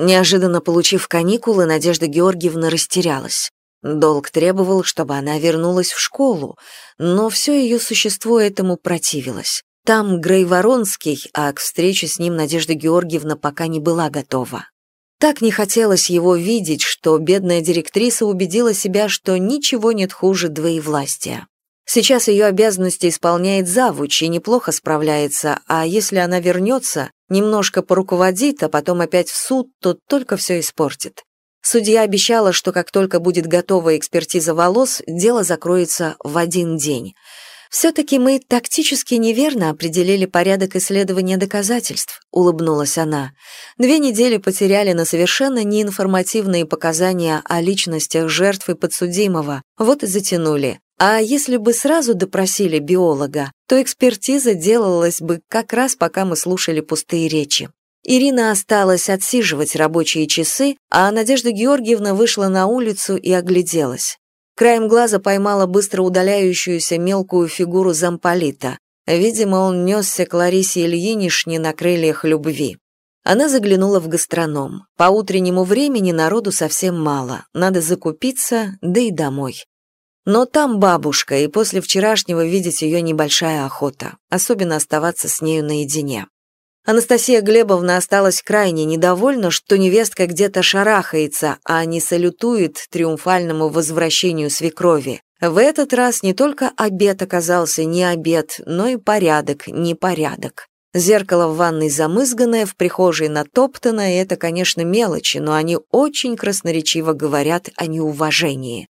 Неожиданно получив каникулы, Надежда Георгиевна растерялась. Долг требовал, чтобы она вернулась в школу, но все ее существо этому противилось. Там Грей Воронский, а к встрече с ним Надежда Георгиевна пока не была готова. Так не хотелось его видеть, что бедная директриса убедила себя, что ничего нет хуже двоевластия. Сейчас ее обязанности исполняет завуч и неплохо справляется, а если она вернется, немножко поруководит, а потом опять в суд, то только все испортит. Судья обещала, что как только будет готова экспертиза волос, дело закроется в один день. «Все-таки мы тактически неверно определили порядок исследования доказательств», — улыбнулась она. «Две недели потеряли на совершенно неинформативные показания о личностях жертв и подсудимого, вот и затянули. А если бы сразу допросили биолога, то экспертиза делалась бы как раз пока мы слушали пустые речи. Ирина осталась отсиживать рабочие часы, а Надежда Георгиевна вышла на улицу и огляделась. Краем глаза поймала быстро удаляющуюся мелкую фигуру замполита. Видимо, он несся к Ларисе Ильинишне на крыльях любви. Она заглянула в гастроном. По утреннему времени народу совсем мало. Надо закупиться, да и домой. Но там бабушка, и после вчерашнего видеть ее небольшая охота, особенно оставаться с нею наедине. Анастасия Глебовна осталась крайне недовольна, что невестка где-то шарахается, а не салютует триумфальному возвращению свекрови. В этот раз не только обед оказался не обед, но и порядок не порядок. Зеркало в ванной замызганное, в прихожей натоптано, и это, конечно, мелочи, но они очень красноречиво говорят о неуважении.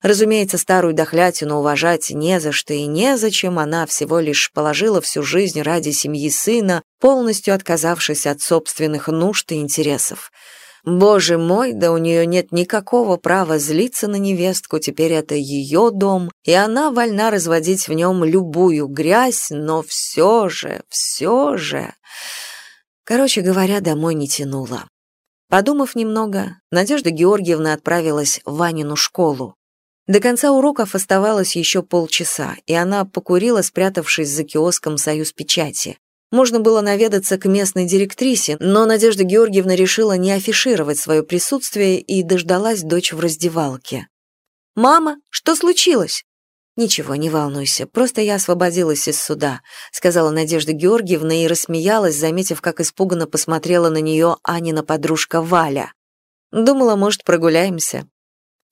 Разумеется, старую дохлятину уважать не за что и незачем, она всего лишь положила всю жизнь ради семьи сына, полностью отказавшись от собственных нужд и интересов. Боже мой, да у нее нет никакого права злиться на невестку, теперь это ее дом, и она вольна разводить в нем любую грязь, но все же, все же... Короче говоря, домой не тянула. Подумав немного, Надежда Георгиевна отправилась в Ванину школу. До конца уроков оставалось еще полчаса, и она покурила, спрятавшись за киоском «Союз печати». Можно было наведаться к местной директрисе, но Надежда Георгиевна решила не афишировать свое присутствие и дождалась дочь в раздевалке. «Мама, что случилось?» «Ничего, не волнуйся, просто я освободилась из суда», сказала Надежда Георгиевна и рассмеялась, заметив, как испуганно посмотрела на нее Анина подружка Валя. «Думала, может, прогуляемся?»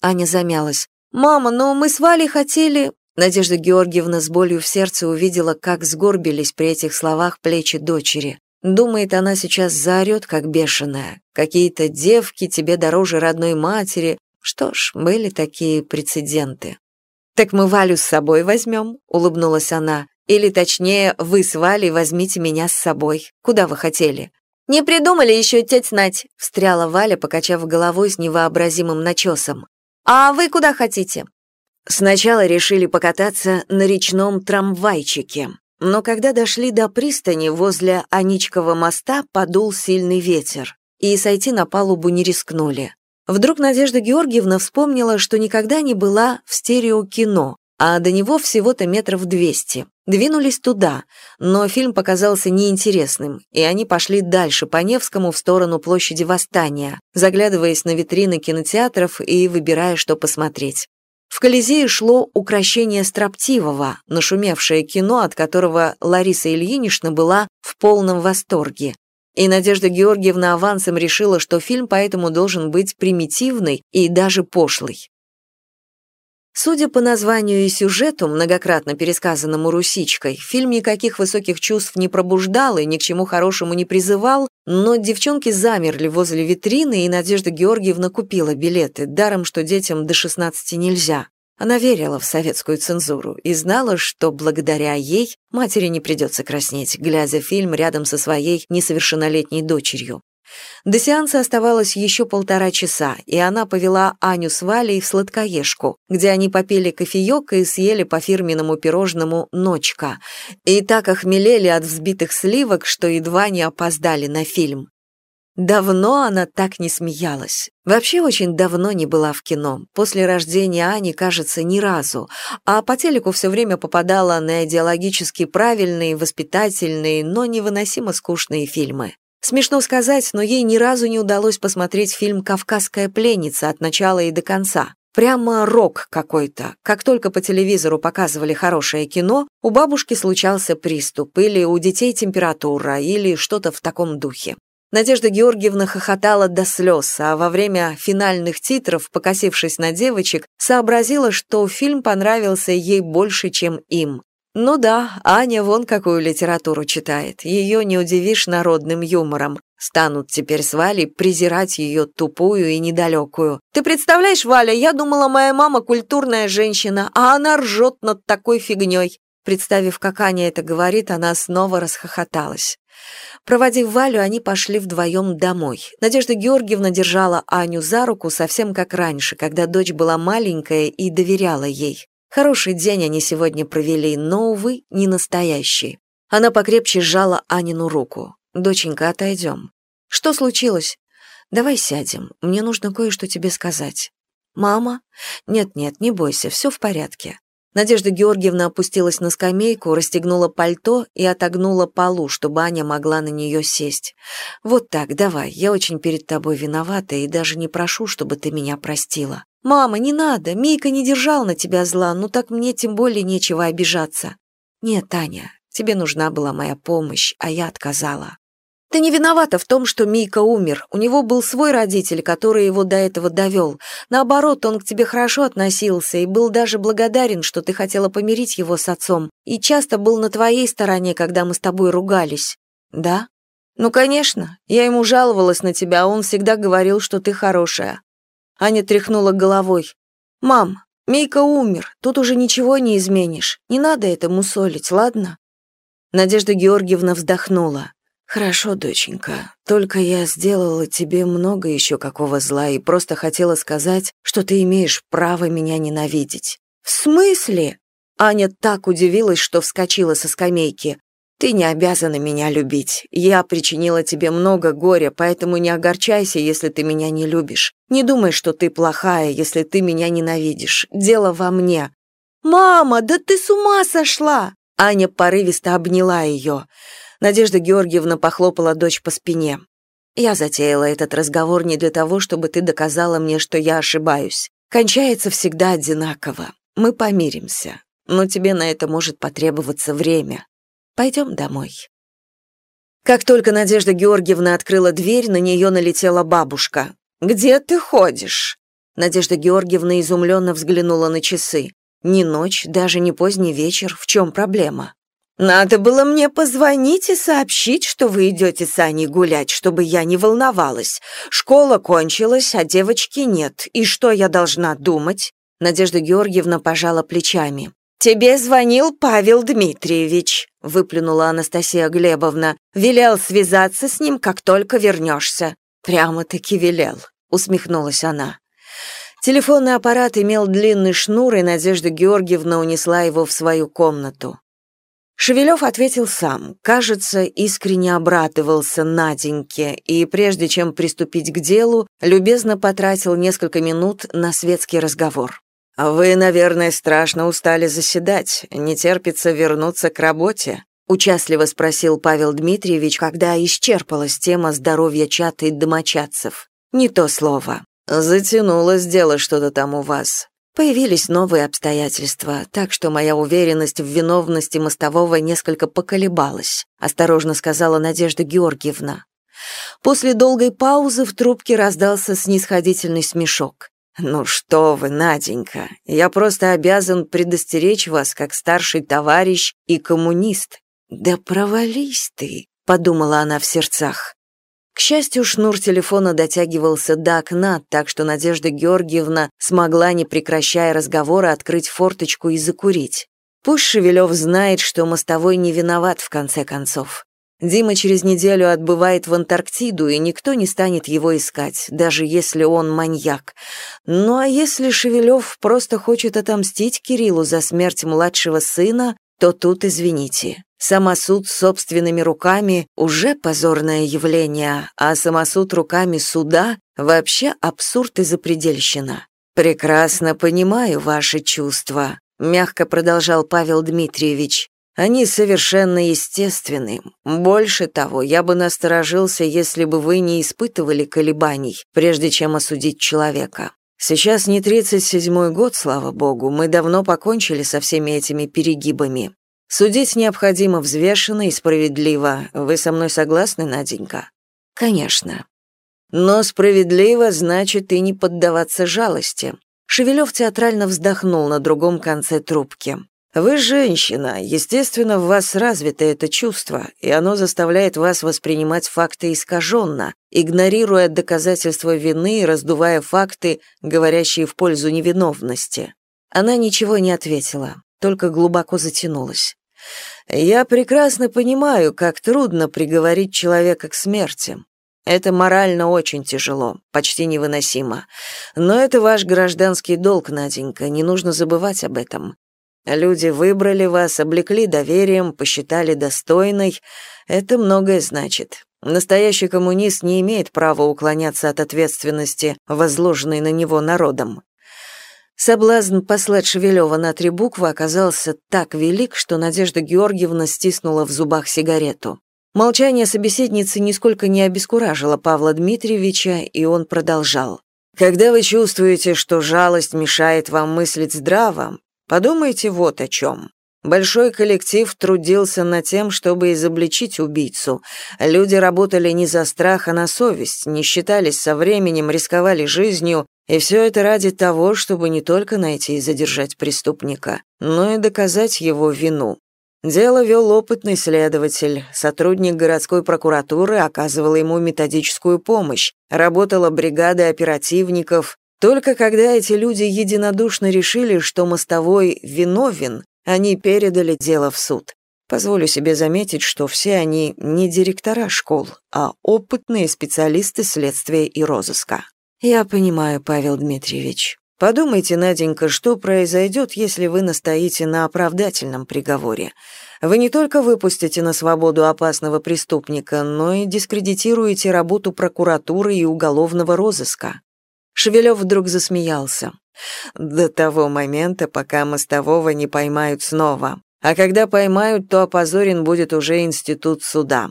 Аня замялась. «Мама, но мы с Валей хотели...» Надежда Георгиевна с болью в сердце увидела, как сгорбились при этих словах плечи дочери. Думает, она сейчас заорет, как бешеная. Какие-то девки тебе дороже родной матери. Что ж, были такие прецеденты. «Так мы Валю с собой возьмем», — улыбнулась она. «Или точнее, вы с Валей возьмите меня с собой. Куда вы хотели?» «Не придумали еще теть Нать», — встряла Валя, покачав головой с невообразимым начесом. «А вы куда хотите?» Сначала решили покататься на речном трамвайчике, но когда дошли до пристани возле Аничкова моста, подул сильный ветер, и сойти на палубу не рискнули. Вдруг Надежда Георгиевна вспомнила, что никогда не была в стереокино, а до него всего-то метров двести. Двинулись туда, но фильм показался неинтересным, и они пошли дальше по Невскому в сторону площади Восстания, заглядываясь на витрины кинотеатров и выбирая, что посмотреть. В Колизее шло украшение строптивого, нашумевшее кино, от которого Лариса Ильинична была в полном восторге. И Надежда Георгиевна авансом решила, что фильм поэтому должен быть примитивный и даже пошлый. Судя по названию и сюжету, многократно пересказанному Русичкой, фильм никаких высоких чувств не пробуждал и ни к чему хорошему не призывал, но девчонки замерли возле витрины, и Надежда Георгиевна купила билеты, даром, что детям до 16 нельзя. Она верила в советскую цензуру и знала, что благодаря ей матери не придется краснеть, глядя фильм рядом со своей несовершеннолетней дочерью. До сеанса оставалось еще полтора часа, и она повела Аню с Валей в сладкоежку, где они попили кофеек и съели по фирменному пирожному «Ночка». И так охмелели от взбитых сливок, что едва не опоздали на фильм. Давно она так не смеялась. Вообще очень давно не была в кино. После рождения Ани, кажется, ни разу. А по телеку все время попадала на идеологически правильные, воспитательные, но невыносимо скучные фильмы. Смешно сказать, но ей ни разу не удалось посмотреть фильм «Кавказская пленница» от начала и до конца. Прямо рок какой-то. Как только по телевизору показывали хорошее кино, у бабушки случался приступ, или у детей температура, или что-то в таком духе. Надежда Георгиевна хохотала до слез, а во время финальных титров, покосившись на девочек, сообразила, что фильм понравился ей больше, чем им. Ну да, Аня вон какую литературу читает. Ее не удивишь народным юмором. Станут теперь с Валей презирать ее тупую и недалекую. Ты представляешь, Валя, я думала, моя мама культурная женщина, а она ржет над такой фигней. Представив, как Аня это говорит, она снова расхохоталась. Проводив Валю, они пошли вдвоем домой. Надежда Георгиевна держала Аню за руку совсем как раньше, когда дочь была маленькая и доверяла ей. Хороший день они сегодня провели, но, увы, не настоящий. Она покрепче сжала Анину руку. «Доченька, отойдем». «Что случилось?» «Давай сядем. Мне нужно кое-что тебе сказать». «Мама?» «Нет-нет, не бойся, все в порядке». Надежда Георгиевна опустилась на скамейку, расстегнула пальто и отогнула полу, чтобы Аня могла на нее сесть. «Вот так, давай, я очень перед тобой виновата и даже не прошу, чтобы ты меня простила. «Мама, не надо, Мика не держал на тебя зла, ну так мне тем более нечего обижаться». «Нет, Таня, тебе нужна была моя помощь, а я отказала». «Ты не виновата в том, что Мика умер. У него был свой родитель, который его до этого довел. Наоборот, он к тебе хорошо относился и был даже благодарен, что ты хотела помирить его с отцом, и часто был на твоей стороне, когда мы с тобой ругались». «Да?» «Ну, конечно. Я ему жаловалась на тебя, а он всегда говорил, что ты хорошая. Аня тряхнула головой. «Мам, Мейка умер, тут уже ничего не изменишь. Не надо этому солить, ладно?» Надежда Георгиевна вздохнула. «Хорошо, доченька, только я сделала тебе много еще какого зла и просто хотела сказать, что ты имеешь право меня ненавидеть». «В смысле?» Аня так удивилась, что вскочила со скамейки. Ты не обязана меня любить. Я причинила тебе много горя, поэтому не огорчайся, если ты меня не любишь. Не думай, что ты плохая, если ты меня ненавидишь. Дело во мне. Мама, да ты с ума сошла! Аня порывисто обняла ее. Надежда Георгиевна похлопала дочь по спине. Я затеяла этот разговор не для того, чтобы ты доказала мне, что я ошибаюсь. Кончается всегда одинаково. Мы помиримся. Но тебе на это может потребоваться время. Пойдем домой». Как только Надежда Георгиевна открыла дверь, на нее налетела бабушка. «Где ты ходишь?» Надежда Георгиевна изумленно взглянула на часы. «Ни ночь, даже не поздний вечер. В чем проблема?» «Надо было мне позвонить и сообщить, что вы идете с Аней гулять, чтобы я не волновалась. Школа кончилась, а девочки нет. И что я должна думать?» Надежда Георгиевна пожала плечами. «Тебе звонил Павел Дмитриевич», — выплюнула Анастасия Глебовна. «Велел связаться с ним, как только вернешься». «Прямо-таки велел», — усмехнулась она. Телефонный аппарат имел длинный шнур, и Надежда Георгиевна унесла его в свою комнату. Шевелев ответил сам, кажется, искренне обрадовался Наденьке, и прежде чем приступить к делу, любезно потратил несколько минут на светский разговор. «Вы, наверное, страшно устали заседать, не терпится вернуться к работе?» участливо спросил Павел Дмитриевич, когда исчерпалась тема здоровья чата и домочадцев. «Не то слово. Затянулось дело что-то там у вас. Появились новые обстоятельства, так что моя уверенность в виновности мостового несколько поколебалась», осторожно сказала Надежда Георгиевна. После долгой паузы в трубке раздался снисходительный смешок. «Ну что вы, Наденька, я просто обязан предостеречь вас как старший товарищ и коммунист». «Да провались ты», — подумала она в сердцах. К счастью, шнур телефона дотягивался до окна, так что Надежда Георгиевна смогла, не прекращая разговора, открыть форточку и закурить. Пусть Шевелев знает, что мостовой не виноват в конце концов. Дима через неделю отбывает в Антарктиду, и никто не станет его искать, даже если он маньяк. Ну а если Шевелев просто хочет отомстить Кириллу за смерть младшего сына, то тут извините. Самосуд собственными руками — уже позорное явление, а самосуд руками суда — вообще абсурд и запредельщина. «Прекрасно понимаю ваши чувства», — мягко продолжал Павел Дмитриевич. Они совершенно естественны. Больше того, я бы насторожился, если бы вы не испытывали колебаний, прежде чем осудить человека. Сейчас не 37-й год, слава богу, мы давно покончили со всеми этими перегибами. Судить необходимо взвешенно и справедливо. Вы со мной согласны, Наденька? Конечно. Но справедливо значит и не поддаваться жалости. Шевелев театрально вздохнул на другом конце трубки. Вы женщина, естественно, в вас развито это чувство, и оно заставляет вас воспринимать факты искаженно, игнорируя доказательства вины и раздувая факты, говорящие в пользу невиновности. Она ничего не ответила, только глубоко затянулась. Я прекрасно понимаю, как трудно приговорить человека к смерти. Это морально очень тяжело, почти невыносимо. Но это ваш гражданский долг, Наденька, не нужно забывать об этом. Люди выбрали вас, облекли доверием, посчитали достойной. Это многое значит. Настоящий коммунист не имеет права уклоняться от ответственности, возложенной на него народом. Соблазн послать Шевелева на три буквы оказался так велик, что Надежда Георгиевна стиснула в зубах сигарету. Молчание собеседницы нисколько не обескуражило Павла Дмитриевича, и он продолжал. «Когда вы чувствуете, что жалость мешает вам мыслить здраво, Подумайте вот о чем. Большой коллектив трудился над тем, чтобы изобличить убийцу. Люди работали не за страх, а на совесть, не считались со временем, рисковали жизнью, и все это ради того, чтобы не только найти и задержать преступника, но и доказать его вину. Дело вел опытный следователь, сотрудник городской прокуратуры оказывал ему методическую помощь, работала бригада оперативников, только когда эти люди единодушно решили, что мостовой виновен, они передали дело в суд. Позволю себе заметить, что все они не директора школ, а опытные специалисты следствия и розыска. Я понимаю, Павел Дмитриевич. Подумайте, Наденька, что произойдет, если вы настоите на оправдательном приговоре. Вы не только выпустите на свободу опасного преступника, но и дискредитируете работу прокуратуры и уголовного розыска. Шевелев вдруг засмеялся. До того момента, пока мостового не поймают снова. А когда поймают, то опозорен будет уже институт суда.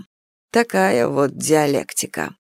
Такая вот диалектика.